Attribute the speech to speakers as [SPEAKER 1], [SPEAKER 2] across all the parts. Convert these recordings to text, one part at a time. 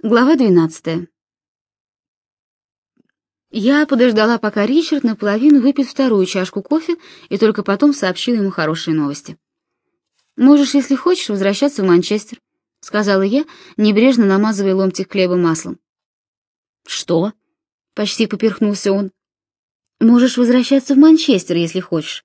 [SPEAKER 1] Глава 12. Я подождала, пока Ричард наполовину выпьет вторую чашку кофе, и только потом сообщила ему хорошие новости. «Можешь, если хочешь, возвращаться в Манчестер», — сказала я, небрежно намазывая ломтик хлеба маслом. «Что?» — почти поперхнулся он. «Можешь возвращаться в Манчестер, если хочешь».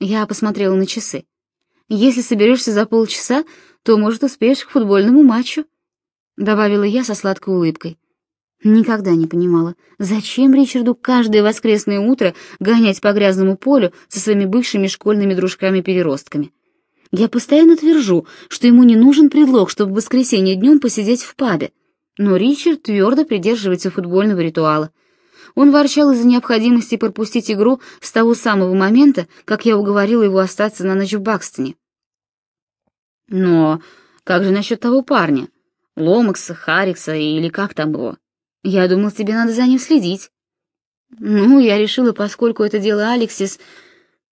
[SPEAKER 1] Я посмотрела на часы. «Если соберешься за полчаса, то, может, успеешь к футбольному матчу» добавила я со сладкой улыбкой. Никогда не понимала, зачем Ричарду каждое воскресное утро гонять по грязному полю со своими бывшими школьными дружками-переростками. Я постоянно твержу, что ему не нужен предлог, чтобы в воскресенье днем посидеть в пабе. Но Ричард твердо придерживается футбольного ритуала. Он ворчал из-за необходимости пропустить игру с того самого момента, как я уговорила его остаться на ночь в Бакстоне. Но как же насчет того парня? Ломакса, Харрикса или как там его. Я думал, тебе надо за ним следить. Ну, я решила, поскольку это дело Алексис,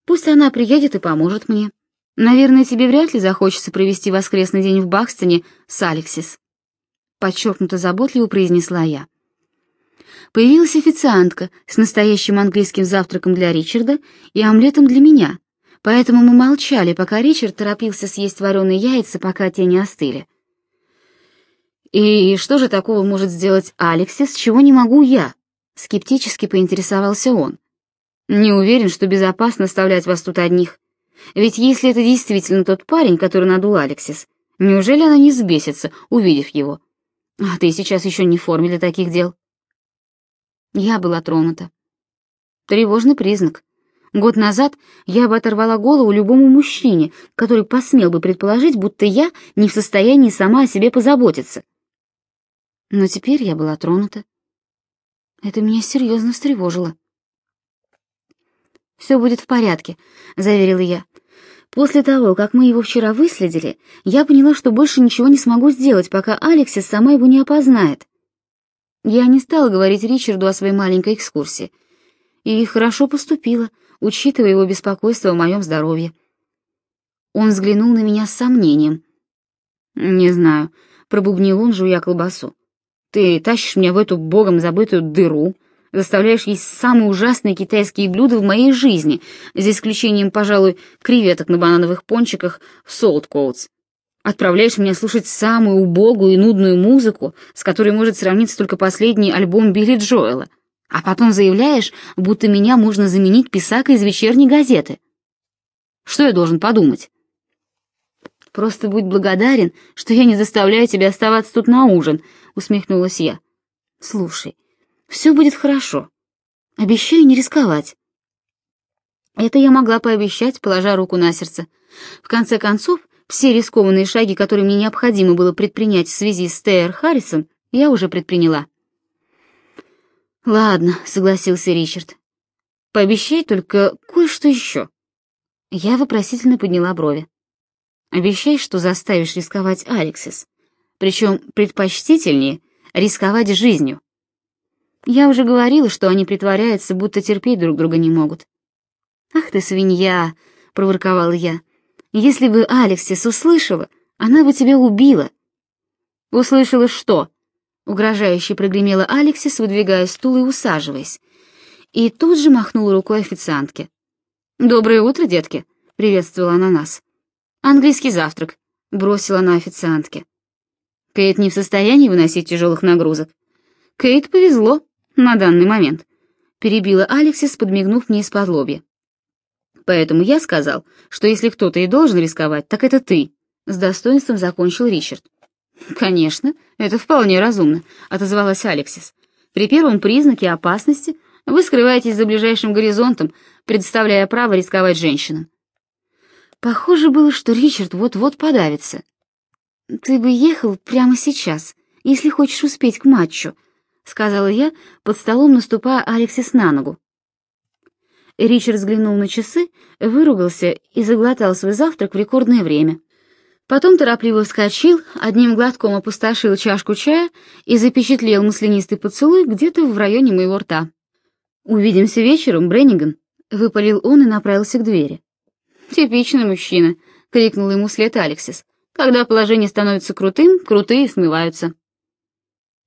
[SPEAKER 1] пусть она приедет и поможет мне. Наверное, тебе вряд ли захочется провести воскресный день в Бакстоне с Алексис. Подчеркнуто заботливо произнесла я. Появилась официантка с настоящим английским завтраком для Ричарда и омлетом для меня, поэтому мы молчали, пока Ричард торопился съесть вареные яйца, пока те не остыли. «И что же такого может сделать Алексис, чего не могу я?» — скептически поинтересовался он. «Не уверен, что безопасно оставлять вас тут одних. Ведь если это действительно тот парень, который надул Алексис, неужели она не сбесится, увидев его? А ты сейчас еще не в форме для таких дел». Я была тронута. Тревожный признак. Год назад я бы оторвала голову любому мужчине, который посмел бы предположить, будто я не в состоянии сама о себе позаботиться. Но теперь я была тронута. Это меня серьезно встревожило. «Все будет в порядке», — заверила я. «После того, как мы его вчера выследили, я поняла, что больше ничего не смогу сделать, пока Алексис сама его не опознает. Я не стала говорить Ричарду о своей маленькой экскурсии. И хорошо поступила, учитывая его беспокойство о моем здоровье. Он взглянул на меня с сомнением. «Не знаю», — пробубнил он, жуя колбасу. Ты тащишь меня в эту богом забытую дыру, заставляешь есть самые ужасные китайские блюда в моей жизни, за исключением, пожалуй, креветок на банановых пончиках в Солт-Коутс. Отправляешь меня слушать самую убогую и нудную музыку, с которой может сравниться только последний альбом Билли Джоэла, а потом заявляешь, будто меня можно заменить писакой из вечерней газеты. Что я должен подумать? Просто будь благодарен, что я не заставляю тебя оставаться тут на ужин, усмехнулась я. Слушай, все будет хорошо. Обещаю не рисковать. Это я могла пообещать, положа руку на сердце. В конце концов, все рискованные шаги, которые мне необходимо было предпринять в связи с Тейр Харрисом, я уже предприняла. Ладно, согласился Ричард. Пообещай только кое-что еще. Я вопросительно подняла брови. Обещай, что заставишь рисковать Алексис. Причем предпочтительнее рисковать жизнью. Я уже говорила, что они притворяются, будто терпеть друг друга не могут. «Ах ты, свинья!» — проворковала я. «Если бы Алексис услышала, она бы тебя убила». «Услышала что?» — угрожающе прогремела Алексис, выдвигая стул и усаживаясь. И тут же махнула рукой официантке. «Доброе утро, детки!» — приветствовала она нас. «Английский завтрак», — бросила она официантке. Кейт не в состоянии выносить тяжелых нагрузок. Кейт повезло на данный момент, перебила Алексис, подмигнув мне из-под лобья. Поэтому я сказал, что если кто-то и должен рисковать, так это ты, с достоинством закончил Ричард. Конечно, это вполне разумно, отозвалась Алексис. При первом признаке опасности вы скрываетесь за ближайшим горизонтом, предоставляя право рисковать женщинам. Похоже было, что Ричард вот-вот подавится. «Ты бы ехал прямо сейчас, если хочешь успеть к матчу», — сказала я, под столом наступая Алексис на ногу. Ричард взглянул на часы, выругался и заглотал свой завтрак в рекордное время. Потом торопливо вскочил, одним глотком опустошил чашку чая и запечатлел маслянистый поцелуй где-то в районе моего рта. «Увидимся вечером, Бренниган», — выпалил он и направился к двери. «Типичный мужчина», — крикнул ему вслед Алексис. «Когда положение становится крутым, крутые смываются».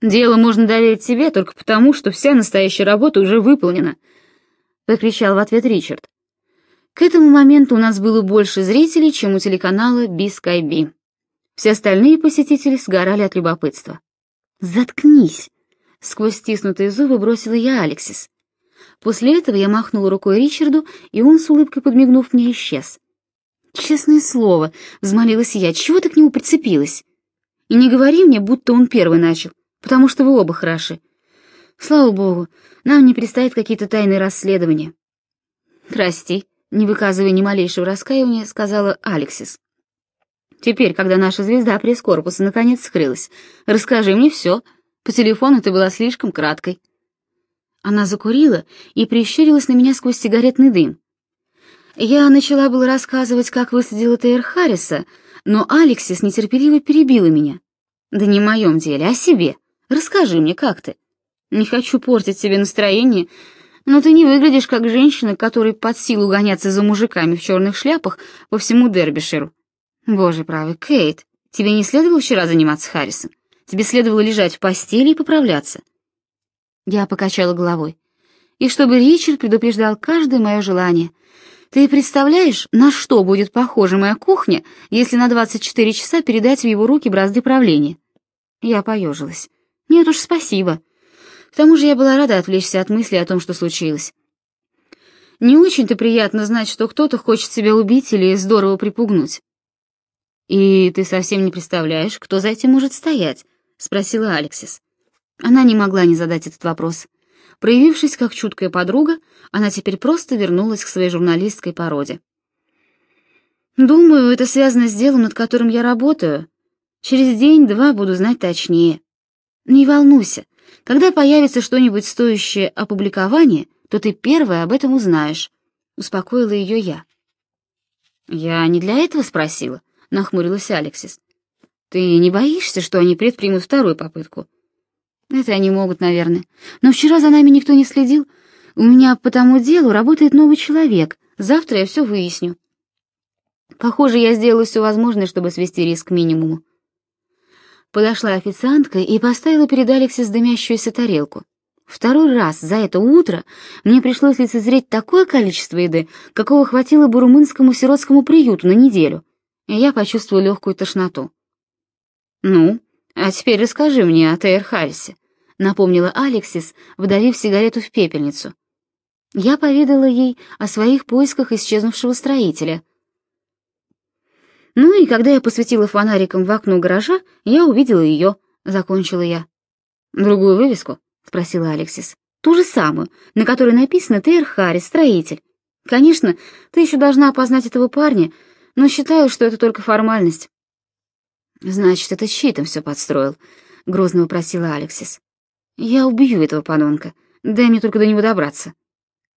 [SPEAKER 1] Дело можно доверить тебе только потому, что вся настоящая работа уже выполнена, прокричал в ответ Ричард. К этому моменту у нас было больше зрителей, чем у телеканала Би-Скай-Би. Все остальные посетители сгорали от любопытства. «Заткнись!» — сквозь стиснутые зубы бросила я Алексис. После этого я махнула рукой Ричарду, и он, с улыбкой подмигнув мне, исчез. «Честное слово», — взмолилась я, — «чего ты к нему прицепилась? И не говори мне, будто он первый начал, потому что вы оба хороши. Слава богу, нам не предстоят какие-то тайные расследования». «Прости», не выказывая ни малейшего раскаяния, сказала Алексис. «Теперь, когда наша звезда пресс-корпуса наконец скрылась, расскажи мне все. По телефону ты была слишком краткой». Она закурила и прищурилась на меня сквозь сигаретный дым. Я начала было рассказывать, как высадила Тейр Харриса, но Алексис нетерпеливо перебила меня. «Да не в моем деле, а себе. Расскажи мне, как ты. Не хочу портить себе настроение, но ты не выглядишь как женщина, которой под силу гоняться за мужиками в черных шляпах по всему Дербиширу. Боже правый, Кейт, тебе не следовало вчера заниматься Харрисом. Тебе следовало лежать в постели и поправляться. Я покачала головой. И чтобы Ричард предупреждал каждое мое желание. Ты представляешь, на что будет похожа моя кухня, если на 24 часа передать в его руки бразды правления? Я поежилась. Нет уж, спасибо. К тому же я была рада отвлечься от мысли о том, что случилось. Не очень-то приятно знать, что кто-то хочет себя убить или здорово припугнуть. «И ты совсем не представляешь, кто за этим может стоять?» — спросила Алексис. Она не могла не задать этот вопрос. Проявившись как чуткая подруга, она теперь просто вернулась к своей журналистской породе. «Думаю, это связано с делом, над которым я работаю. Через день-два буду знать точнее. Не волнуйся, когда появится что-нибудь стоящее опубликования, то ты первая об этом узнаешь», — успокоила ее я. «Я не для этого спросила», — нахмурилась Алексис. «Ты не боишься, что они предпримут вторую попытку?» «Это они могут, наверное. Но вчера за нами никто не следил. У меня по тому делу работает новый человек. Завтра я все выясню». Похоже, я сделала все возможное, чтобы свести риск к минимуму. Подошла официантка и поставила перед Алексис дымящуюся тарелку. Второй раз за это утро мне пришлось лицезреть такое количество еды, какого хватило бы румынскому сиротскому приюту на неделю, и я почувствовала легкую тошноту. «Ну, а теперь расскажи мне о Тейр Харрисе», — напомнила Алексис, вдавив сигарету в пепельницу. Я поведала ей о своих поисках исчезнувшего строителя — ну и когда я посветила фонариком в окно гаража, я увидела ее, закончила я. Другую вывеску? спросила Алексис. Ту же самую, на которой написано Тейр Харрис, строитель. Конечно, ты еще должна опознать этого парня, но считаю, что это только формальность. Значит, это щитом все подстроил, грозно вопросила Алексис. Я убью этого подонка. Дай мне только до него добраться.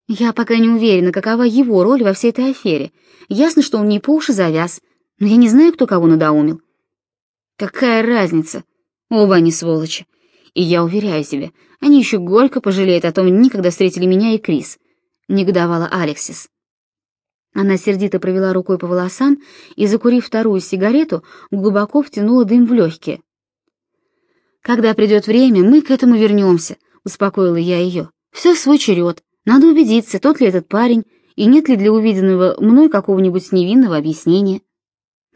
[SPEAKER 1] Я пока не уверена, какова его роль во всей этой афере. Ясно, что он не по уши завяз, но я не знаю, кто кого надоумил. Какая разница? Оба они сволочи. И я уверяю себе, они еще горько пожалеют о том дни, когда встретили меня и Крис. Негодовала Алексис. Она сердито провела рукой по волосам и, закурив вторую сигарету, глубоко втянула дым в легкие. «Когда придет время, мы к этому вернемся», — успокоила я ее. «Все в свой черед. Надо убедиться, тот ли этот парень, и нет ли для увиденного мной какого-нибудь невинного объяснения».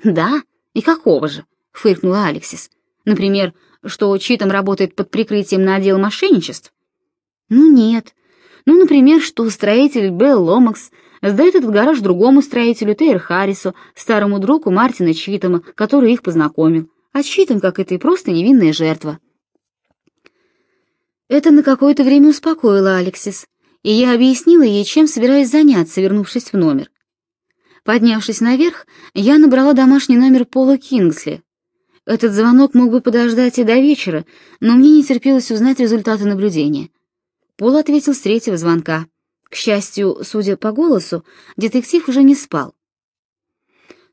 [SPEAKER 1] «Да? И какого же?» — фыркнула Алексис. «Например, что Читом работает под прикрытием на отдел мошенничеств?» «Ну нет. Ну, например, что строитель Белл Ломакс сдает этот гараж другому строителю Тейр Харрису, старому другу Мартина Читома, который их познакомил. А Читом, как это и просто невинная жертва». Это на какое-то время успокоило Алексис, и я объяснила ей, чем собираюсь заняться, вернувшись в номер. Поднявшись наверх, я набрала домашний номер Пола Кингсли. Этот звонок мог бы подождать и до вечера, но мне не терпелось узнать результаты наблюдения. Пол ответил с третьего звонка. К счастью, судя по голосу, детектив уже не спал.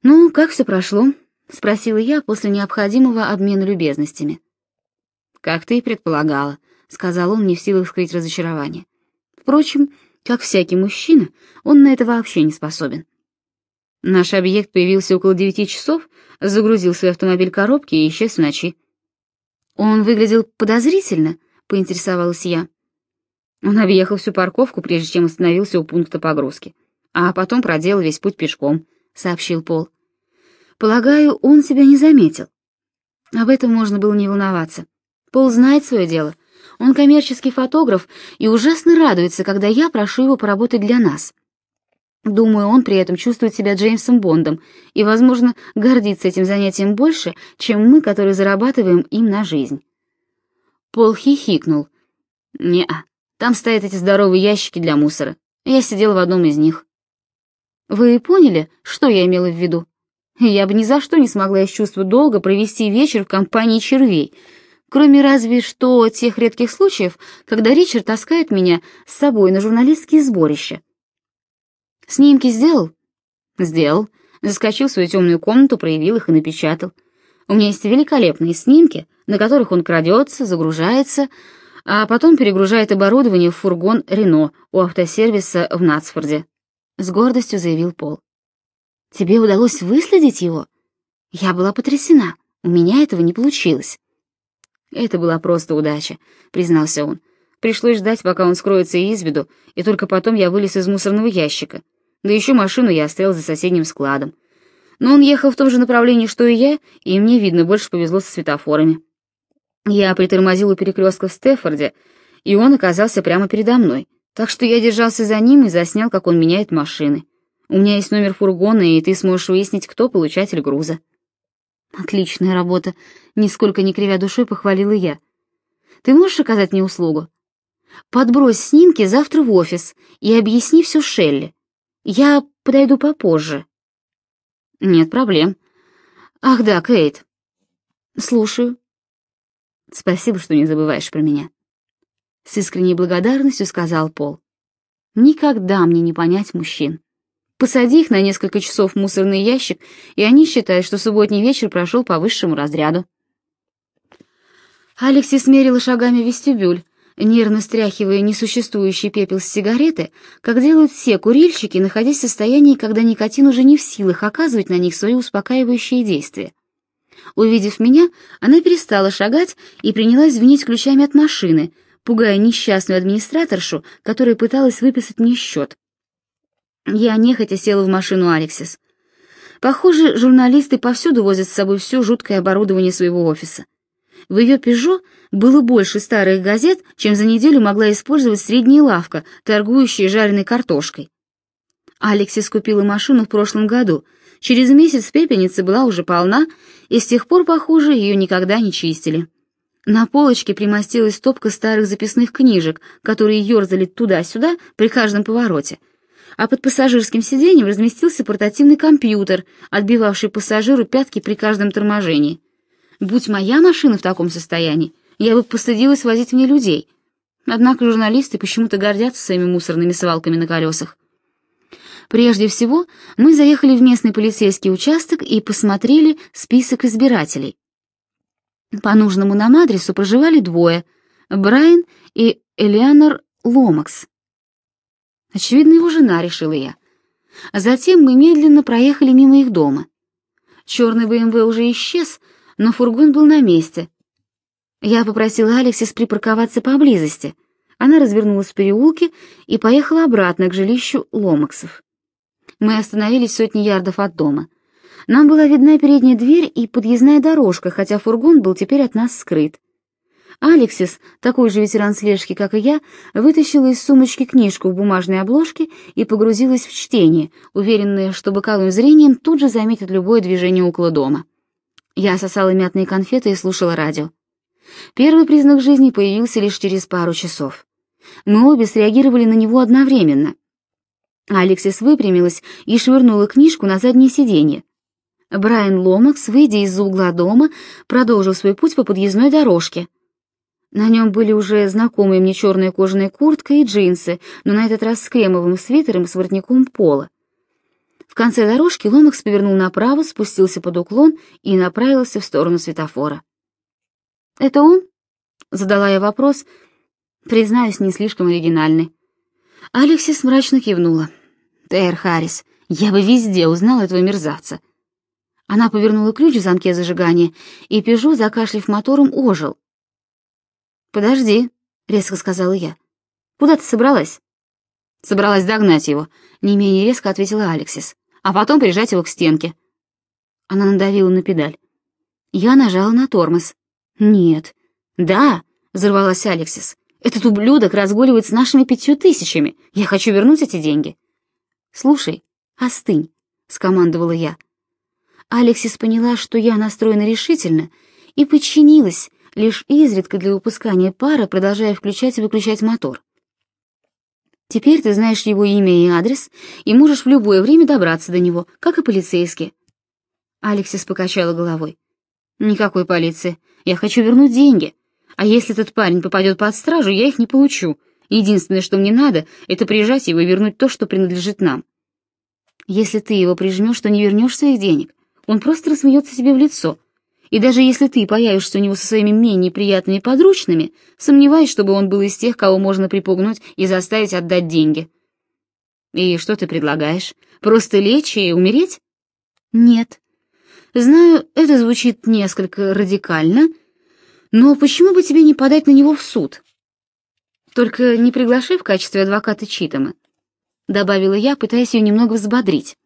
[SPEAKER 1] «Ну, как все прошло?» — спросила я после необходимого обмена любезностями. «Как ты и предполагала», — сказал он, не в силах скрыть разочарование. Впрочем, как всякий мужчина, он на это вообще не способен. Наш объект появился около девяти часов, загрузил свой автомобиль коробки и исчез в ночи. Он выглядел подозрительно, поинтересовалась я. Он объехал всю парковку, прежде чем остановился у пункта погрузки, а потом проделал весь путь пешком, сообщил Пол. Полагаю, он себя не заметил. Об этом можно было не волноваться. Пол знает свое дело. Он коммерческий фотограф и ужасно радуется, когда я прошу его поработать для нас. Думаю, он при этом чувствует себя Джеймсом Бондом и, возможно, гордится этим занятием больше, чем мы, которые зарабатываем им на жизнь. Пол хихикнул. «Не-а, там стоят эти здоровые ящики для мусора. Я сидел в одном из них». «Вы поняли, что я имела в виду? Я бы ни за что не смогла из чувства долга провести вечер в компании червей, кроме разве что тех редких случаев, когда Ричард таскает меня с собой на журналистские сборища. Снимки сделал? Сделал. Заскочил в свою темную комнату, проявил их и напечатал. У меня есть великолепные снимки, на которых он крадется, загружается, а потом перегружает оборудование в фургон Рено у автосервиса в Натсфорде. С гордостью заявил Пол. Тебе удалось выследить его? Я была потрясена. У меня этого не получилось. Это была просто удача, признался он. Пришлось ждать, пока он скроется из виду, и только потом я вылез из мусорного ящика. Да еще машину я оставил за соседним складом. Но он ехал в том же направлении, что и я, и мне, видно, больше повезло со светофорами. Я притормозил у перекрестка в Стефорде, и он оказался прямо передо мной, так что я держался за ним и заснял, как он меняет машины. У меня есть номер фургона, и ты сможешь выяснить, кто получатель груза. Отличная работа, нисколько не кривя душой похвалила я. Ты можешь оказать мне услугу? Подбрось снимки завтра в офис и объясни все Шелли. Я подойду попозже. Нет проблем. Ах да, Кейт. Слушаю. Спасибо, что не забываешь про меня. С искренней благодарностью сказал Пол. Никогда мне не понять мужчин. Посади их на несколько часов в мусорный ящик, и они считают, что субботний вечер прошел по высшему разряду. Алекси смерила шагами вестибюль, нервно стряхивая несуществующий пепел с сигареты, как делают все курильщики, находясь в состоянии, когда никотин уже не в силах оказывать на них свои успокаивающие действия. Увидев меня, она перестала шагать и принялась звенеть ключами от машины, пугая несчастную администраторшу, которая пыталась выписать мне счет. Я нехотя села в машину Алексис. Похоже, журналисты повсюду возят с собой все жуткое оборудование своего офиса. В ее «Пежо» было больше старых газет, чем за неделю могла использовать средняя лавка, торгующая жареной картошкой. Алексис купила машину в прошлом году. Через месяц пепельница была уже полна, и с тех пор, похоже, ее никогда не чистили. На полочке примостилась стопка старых записных книжек, которые ерзали туда-сюда при каждом повороте, а под пассажирским сиденьем разместился портативный компьютер, отбивавший пассажиру пятки при каждом торможении. Будь моя машина в таком состоянии, я бы постыдилась возить в ней людей. Однако журналисты почему-то гордятся своими мусорными свалками на колесах. Прежде всего, мы заехали в местный полицейский участок и посмотрели список избирателей. По нужному нам адресу проживали двое — Брайан и Элеонор Ломакс. Очевидно, его жена, решила я. Затем мы медленно проехали мимо их дома. Черный БМВ уже исчез, но фургон был на месте. Я попросила Алексис припарковаться поблизости. Она развернулась в переулке и поехала обратно к жилищу Ломаксов. Мы остановились сотни ярдов от дома. Нам была видна передняя дверь и подъездная дорожка, хотя фургон был теперь от нас скрыт. Алексис, такой же ветеран слежки, как и я, вытащила из сумочки книжку в бумажной обложке и погрузилась в чтение, уверенная, что боковым зрением тут же заметит любое движение около дома. Я сосала мятные конфеты и слушала радио. Первый признак жизни появился лишь через пару часов. Мы обе среагировали на него одновременно. Алексис выпрямилась и швырнула книжку на заднее сиденье. Брайан Ломакс, выйдя из-за угла дома, продолжил свой путь по подъездной дорожке. На нем были уже знакомые мне черная кожаная куртка и джинсы, но на этот раз с кремовым свитером с воротником пола. В конце дорожки Ломакс повернул направо, спустился под уклон и направился в сторону светофора. «Это он?» — задала я вопрос, признаюсь, не слишком оригинальный. Алексис мрачно кивнула. «Тейр Харрис, я бы везде узнала этого мерзавца». Она повернула ключ в замке зажигания, и Пежо, закашлив мотором, ожил. «Подожди», — резко сказала я. «Куда ты собралась?» «Собралась догнать его», — не менее резко ответила Алексис, «а потом прижать его к стенке». Она надавила на педаль. Я нажала на тормоз. «Нет». «Да», — взорвалась Алексис. «Этот ублюдок разгуливает с нашими пятью тысячами. Я хочу вернуть эти деньги». «Слушай, остынь», — скомандовала я. Алексис поняла, что я настроена решительно, и подчинилась, лишь изредка для выпускания пара, продолжая включать и выключать мотор. Теперь ты знаешь его имя и адрес, и можешь в любое время добраться до него, как и полицейские. Алексис покачала головой. Никакой полиции. Я хочу вернуть деньги. А если этот парень попадет под стражу, я их не получу. Единственное, что мне надо, это прижать его и вернуть то, что принадлежит нам. Если ты его прижмешь, то не вернешь своих денег. Он просто рассмеется тебе в лицо. И даже если ты появишься у него со своими менее приятными подручными, сомневаюсь, чтобы он был из тех, кого можно припугнуть и заставить отдать деньги. И что ты предлагаешь? Просто лечь и умереть? Нет. Знаю, это звучит несколько радикально, но почему бы тебе не подать на него в суд? Только не приглашай в качестве адвоката Читама, добавила я, пытаясь ее немного взбодрить.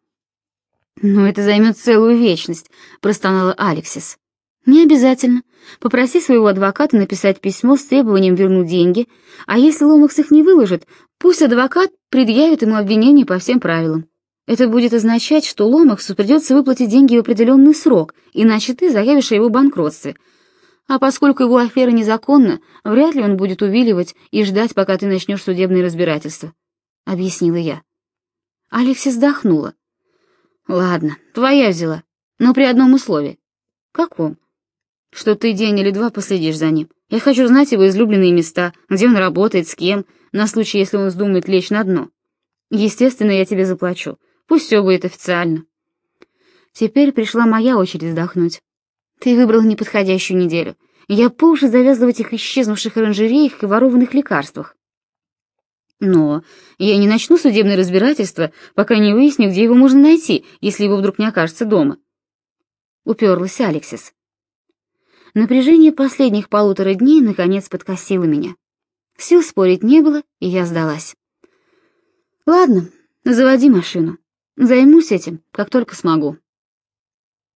[SPEAKER 1] Но это займет целую вечность, простонала Алексис. Не обязательно. Попроси своего адвоката написать письмо с требованием вернуть деньги, а если Ломакс их не выложит, пусть адвокат предъявит ему обвинение по всем правилам. Это будет означать, что Ломаксу придется выплатить деньги в определенный срок, иначе ты заявишь о его банкротстве. А поскольку его афера незаконна, вряд ли он будет увиливать и ждать, пока ты начнешь судебное разбирательство», — объяснила я. Алексис вздохнула. «Ладно, твоя взяла, но при одном условии». «Каком?» что ты день или два последишь за ним. Я хочу знать его излюбленные места, где он работает, с кем, на случай, если он вздумает лечь на дно. Естественно, я тебе заплачу. Пусть все будет официально. Теперь пришла моя очередь вздохнуть. Ты выбрал неподходящую неделю. Я по уши завязла в этих исчезнувших оранжереях и ворованных лекарствах. Но я не начну судебное разбирательство, пока не выясню, где его можно найти, если его вдруг не окажется дома. Уперлась Алексис. Напряжение последних полутора дней наконец подкосило меня. Сил спорить не было, и я сдалась. Ладно, заводи машину. Займусь этим, как только смогу.